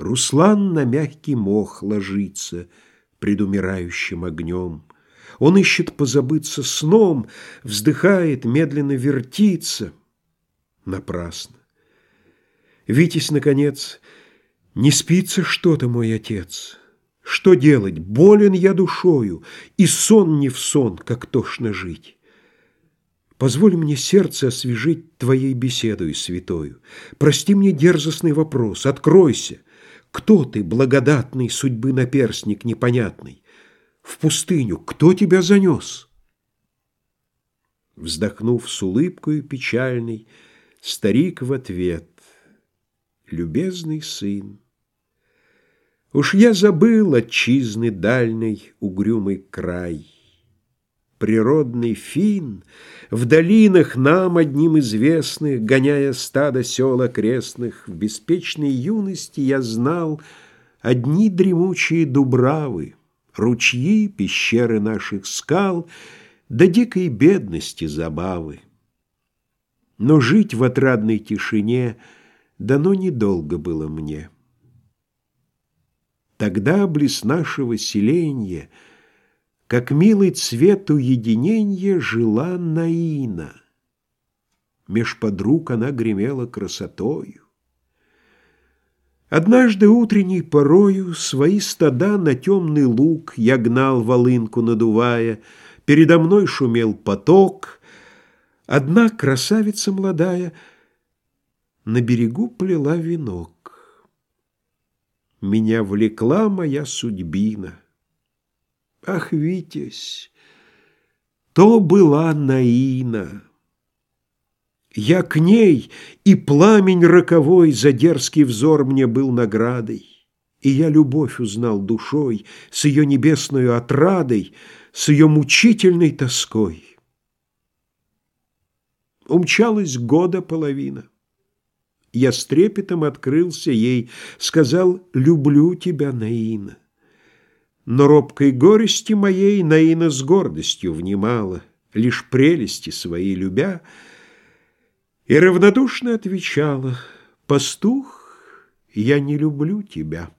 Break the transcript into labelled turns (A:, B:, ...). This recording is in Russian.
A: Руслан на мягкий мох ложится Пред умирающим огнем. Он ищет позабыться сном, Вздыхает, медленно вертится. Напрасно. Витязь, наконец, не спится что-то, мой отец. Что делать? Болен я душою, И сон не в сон, как тошно жить. Позволь мне сердце освежить Твоей беседой святою. Прости мне дерзостный вопрос, откройся. Кто ты, благодатный судьбы наперстник непонятный? В пустыню кто тебя занес? Вздохнув с улыбкою печальной, Старик в ответ. Любезный сын, Уж я забыл отчизны дальний угрюмый край. Природный фин в долинах нам одним известных, Гоняя стадо сел окрестных, В беспечной юности я знал Одни дремучие дубравы, Ручьи, пещеры наших скал, Да дикой бедности забавы. Но жить в отрадной тишине Дано недолго было мне. Тогда близ нашего селенья, Как милый цвет уединенья, Жила Наина. Меж подруг она гремела красотою. Однажды утренней порою Свои стада на темный луг Я гнал волынку надувая, Передо мной шумел поток. Одна красавица молодая На берегу плела венок. Меня влекла моя судьбина. Ах, Витязь, то была Наина. Я к ней, и пламень роковой За дерзкий взор мне был наградой. И я любовь узнал душой, С ее небесною отрадой, С ее мучительной тоской. Умчалась года половина. Я с трепетом открылся ей, сказал «люблю тебя, Наина». Но робкой горести моей Наина с гордостью внимала, Лишь прелести свои любя, И равнодушно отвечала «Пастух, я не люблю тебя».